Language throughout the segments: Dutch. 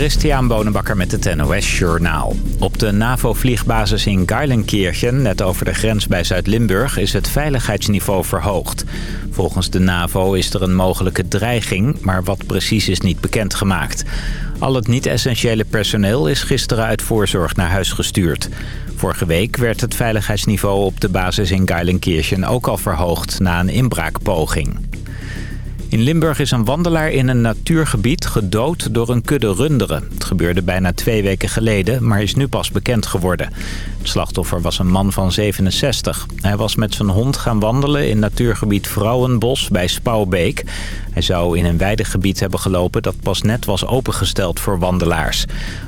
Christian Bonenbakker met het NOS Journaal. Op de NAVO-vliegbasis in Geilenkirchen, net over de grens bij Zuid-Limburg, is het veiligheidsniveau verhoogd. Volgens de NAVO is er een mogelijke dreiging, maar wat precies is niet bekendgemaakt. Al het niet-essentiële personeel is gisteren uit voorzorg naar huis gestuurd. Vorige week werd het veiligheidsniveau op de basis in Geilenkirchen ook al verhoogd na een inbraakpoging. In Limburg is een wandelaar in een natuurgebied gedood door een kudde runderen. Het gebeurde bijna twee weken geleden, maar is nu pas bekend geworden. Het slachtoffer was een man van 67. Hij was met zijn hond gaan wandelen in natuurgebied Vrouwenbos bij Spouwbeek. Hij zou in een weidegebied hebben gelopen dat pas net was opengesteld voor wandelaars.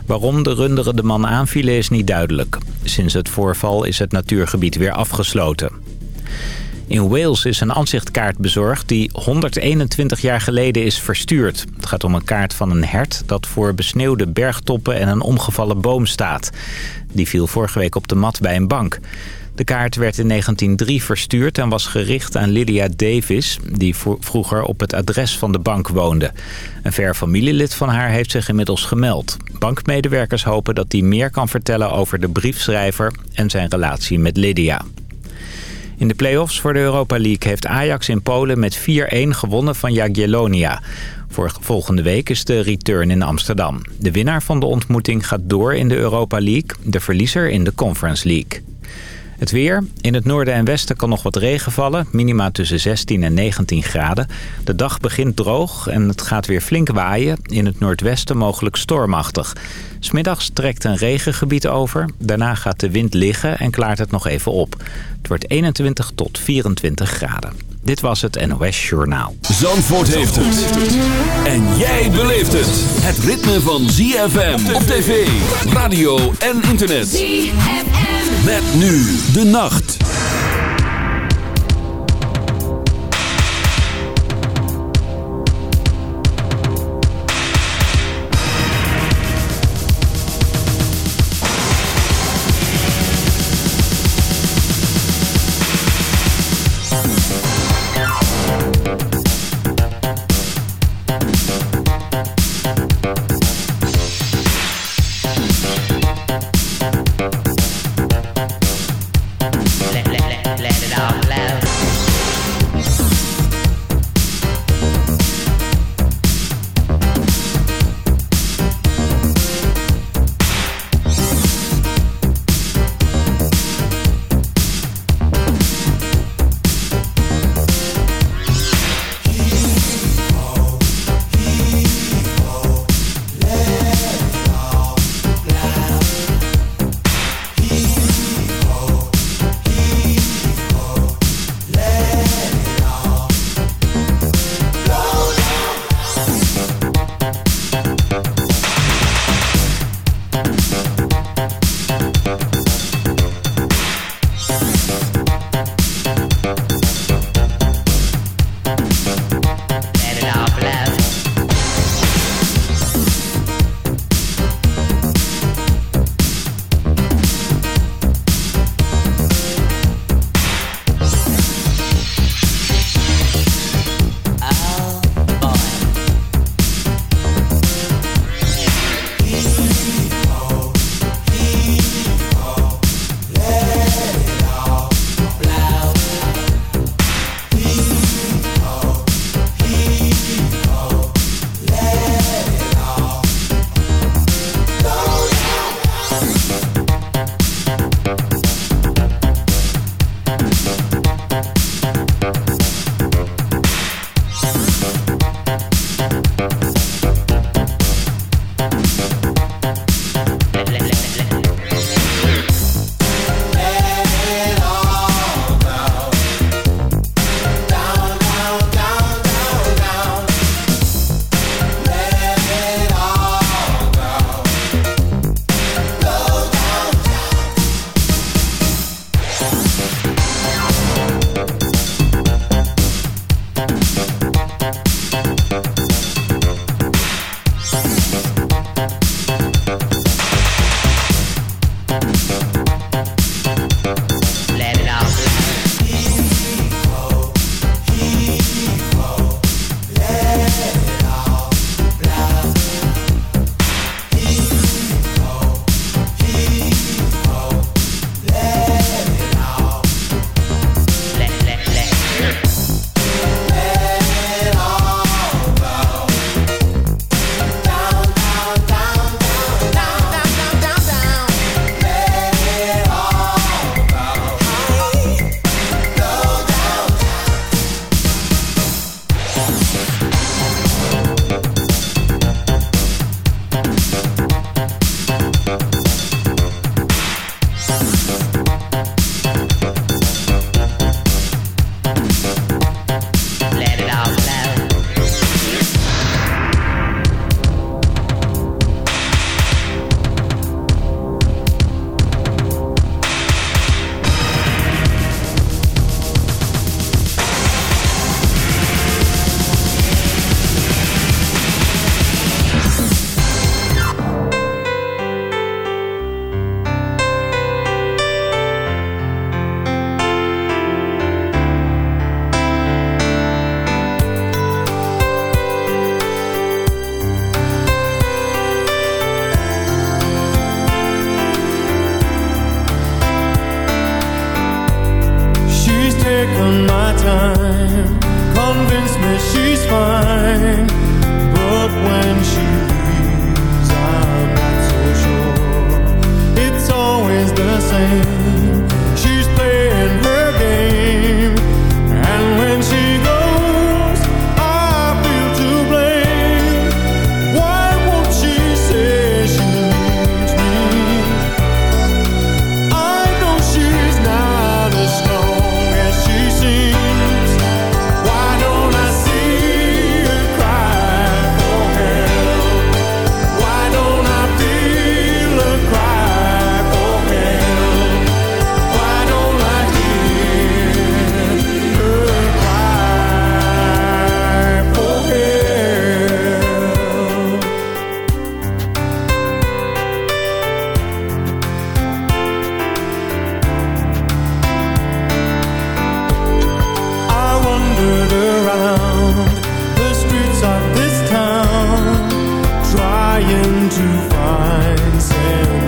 Waarom de runderen de man aanvielen is niet duidelijk. Sinds het voorval is het natuurgebied weer afgesloten. In Wales is een aanzichtkaart bezorgd die 121 jaar geleden is verstuurd. Het gaat om een kaart van een hert dat voor besneeuwde bergtoppen en een omgevallen boom staat. Die viel vorige week op de mat bij een bank. De kaart werd in 1903 verstuurd en was gericht aan Lydia Davis... die vroeger op het adres van de bank woonde. Een ver familielid van haar heeft zich inmiddels gemeld. Bankmedewerkers hopen dat hij meer kan vertellen over de briefschrijver... en zijn relatie met Lydia. In de play-offs voor de Europa League heeft Ajax in Polen met 4-1 gewonnen van Jagiellonia. Voor volgende week is de return in Amsterdam. De winnaar van de ontmoeting gaat door in de Europa League, de verliezer in de Conference League. Het weer. In het noorden en westen kan nog wat regen vallen. Minima tussen 16 en 19 graden. De dag begint droog en het gaat weer flink waaien. In het noordwesten mogelijk stormachtig. Smiddags trekt een regengebied over. Daarna gaat de wind liggen en klaart het nog even op. Het wordt 21 tot 24 graden. Dit was het NOS Journaal. Zandvoort heeft het. En jij beleeft het. Het ritme van ZFM op tv, radio en internet. ZFM. Met nu de nacht.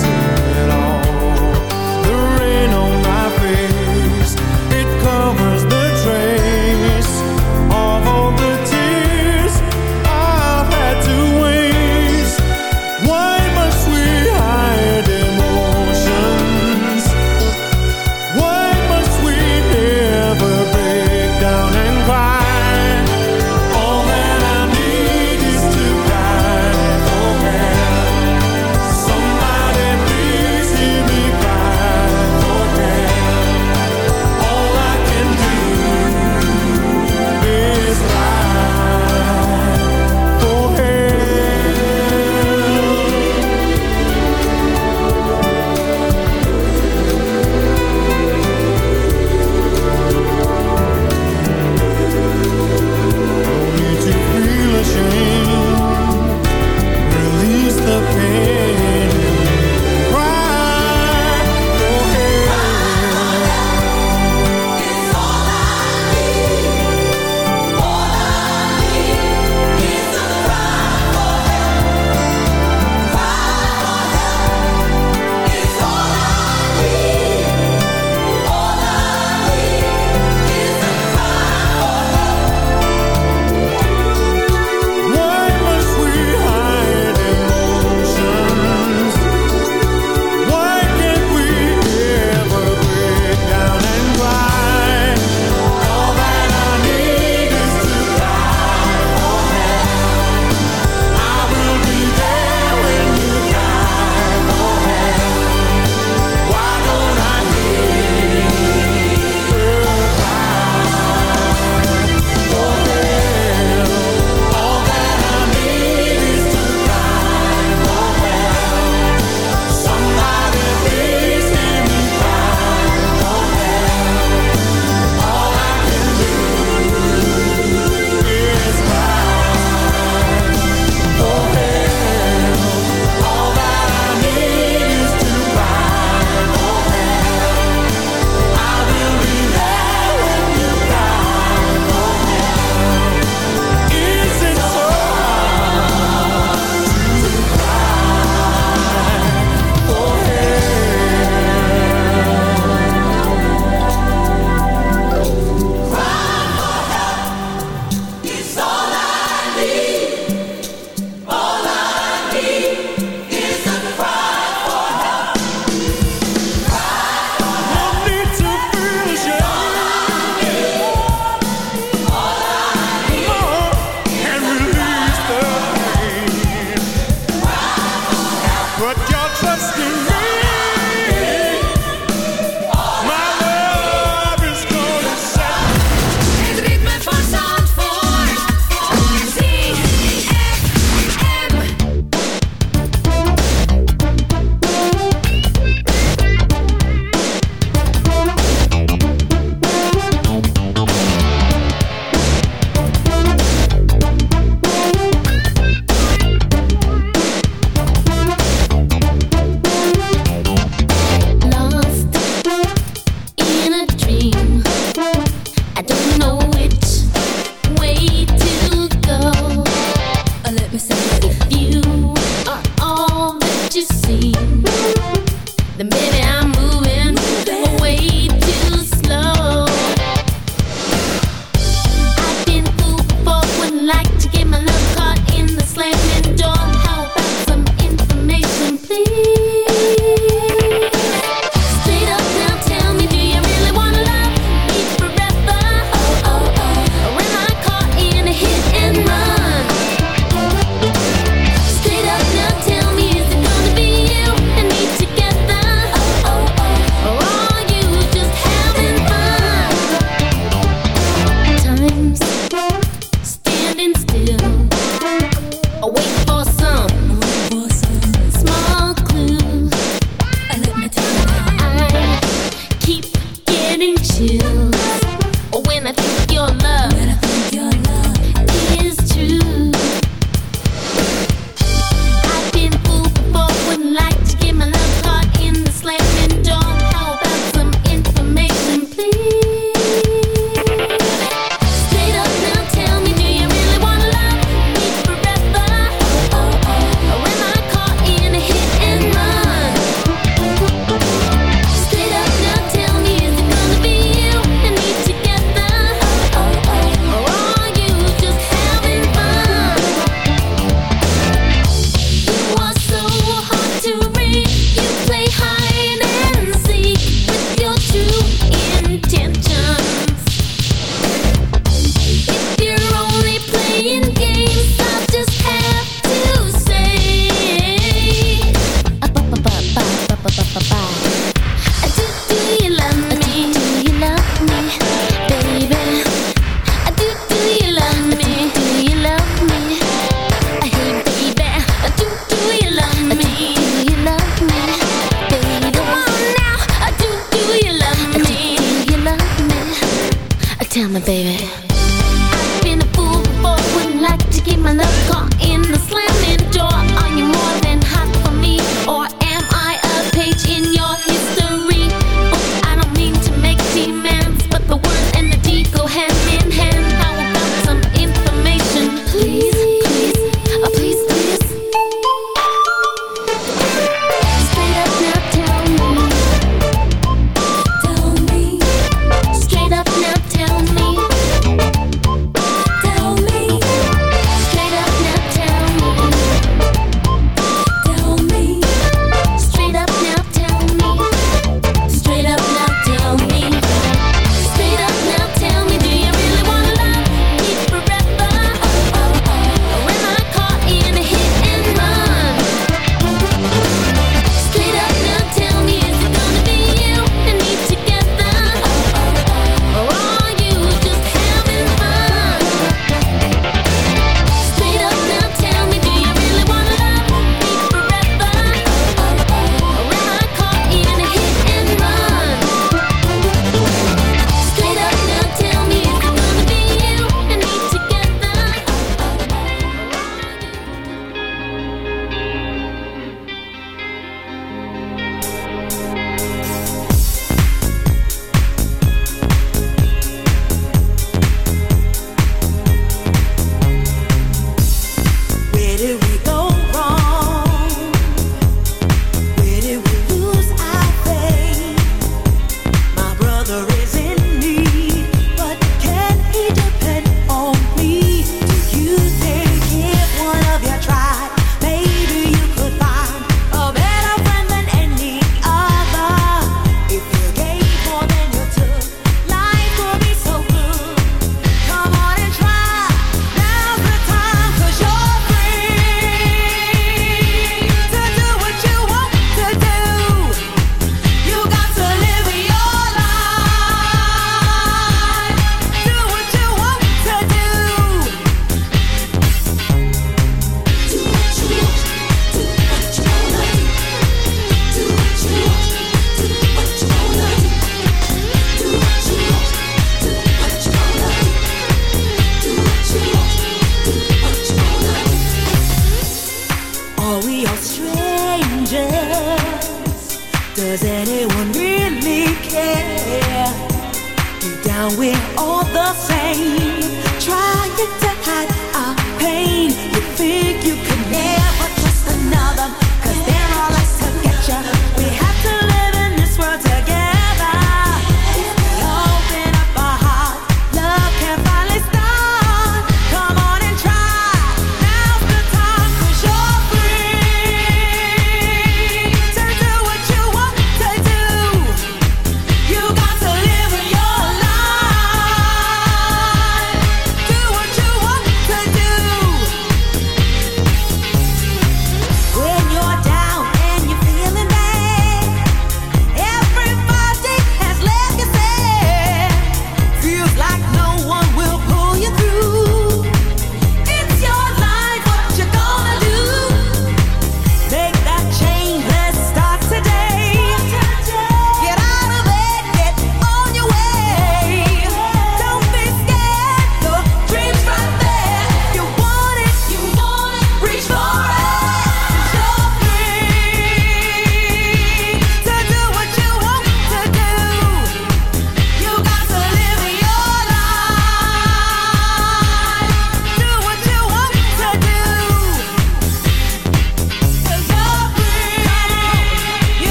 Oh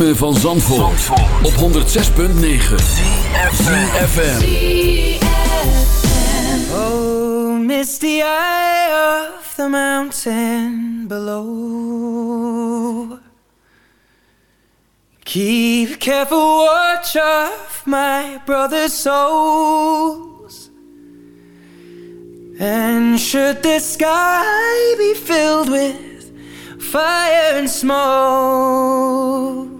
van Zandvoort, op 106.9 CFFM Oh, misty eye of the mountain below. Keep careful watch of my brother's souls. And should the sky be filled with fire and smoke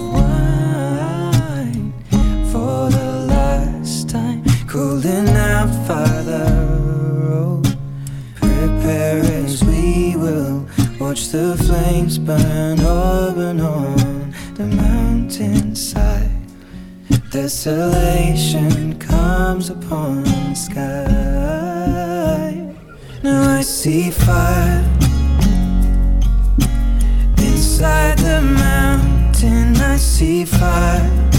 time. Cooling out, Father. Oh, prepare as we will watch the flames burn over on the mountainside. Desolation comes upon the sky. Now I see fire inside the mountain. I see fire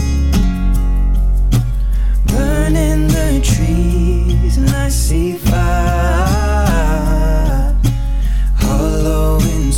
burning the trees, and I see fire hollow in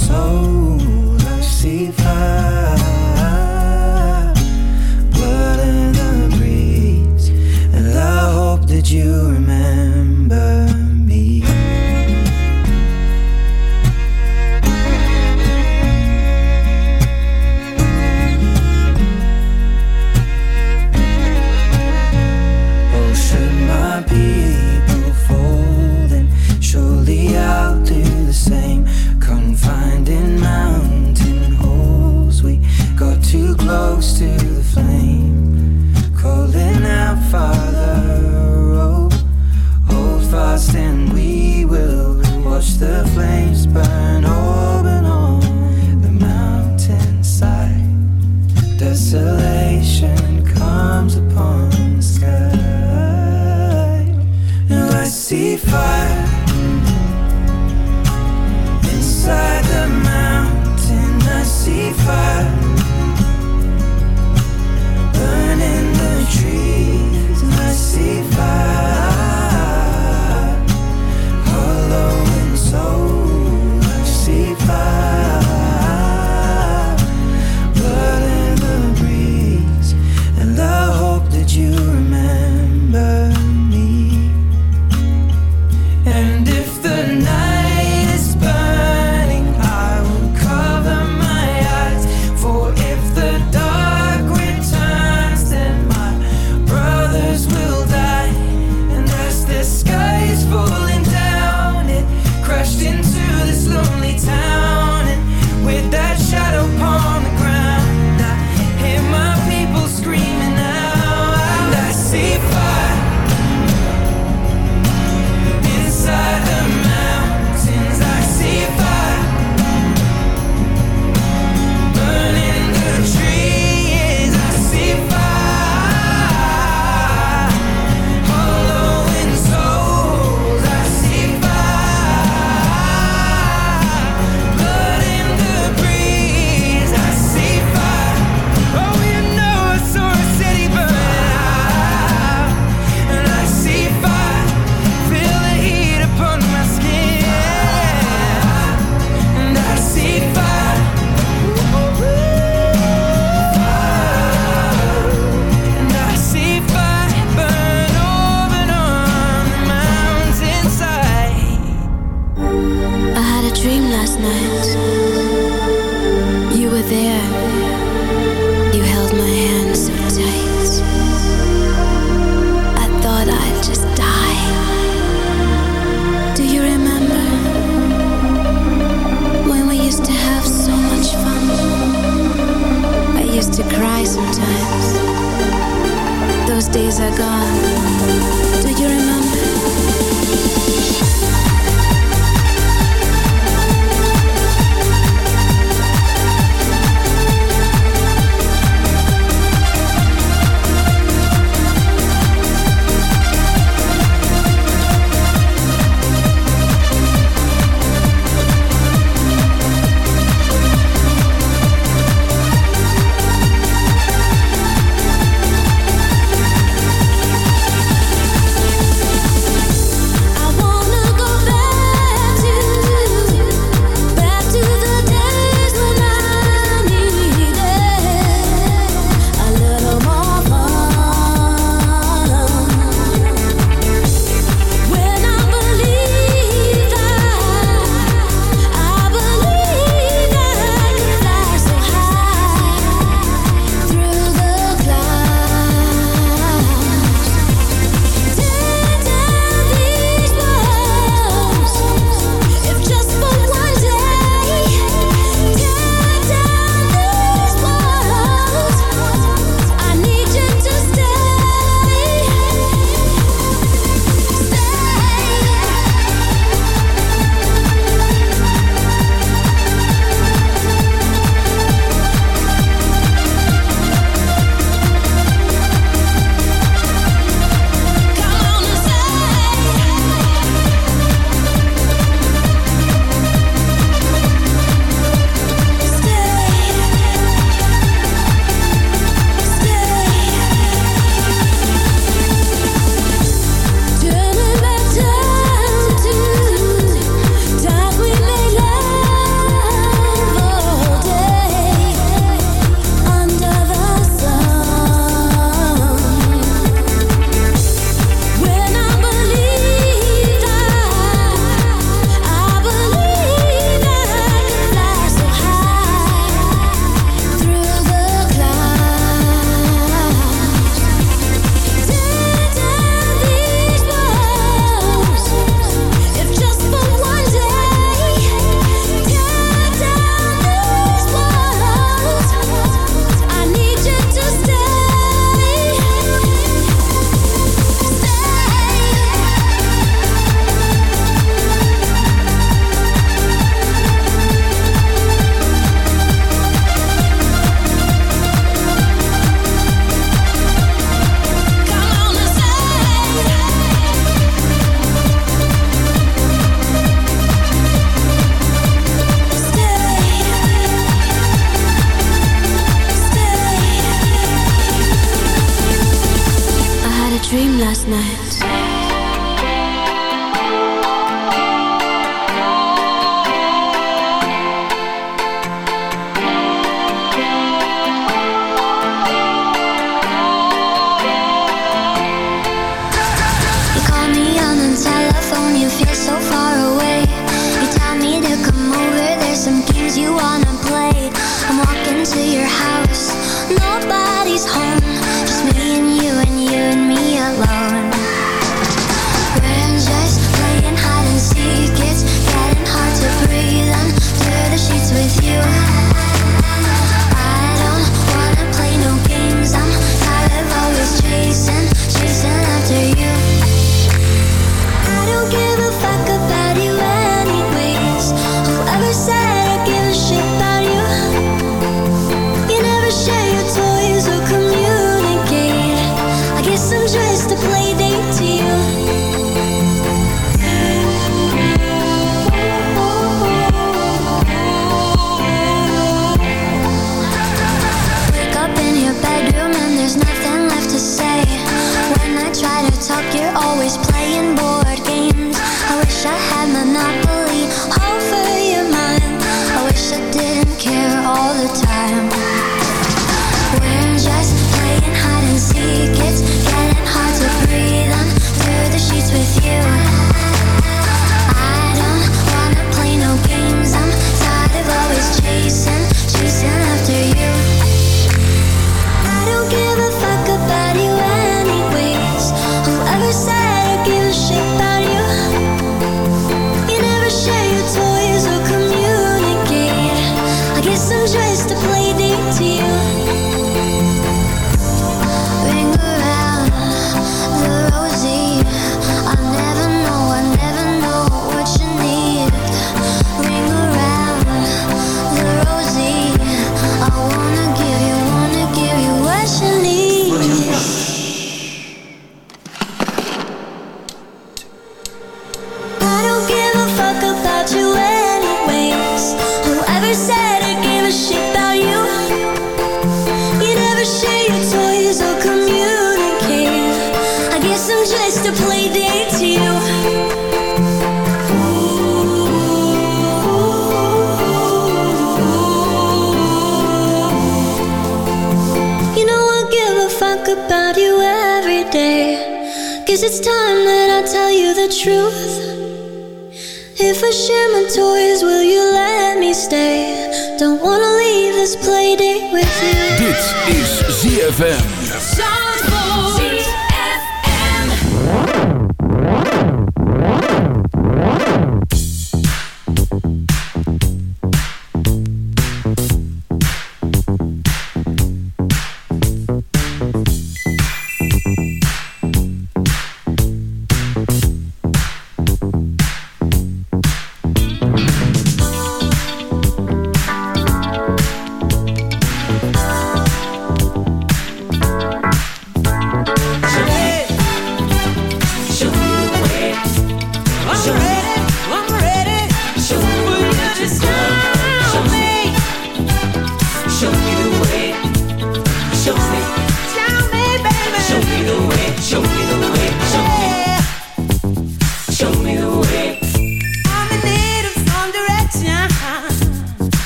Dit is ZFM.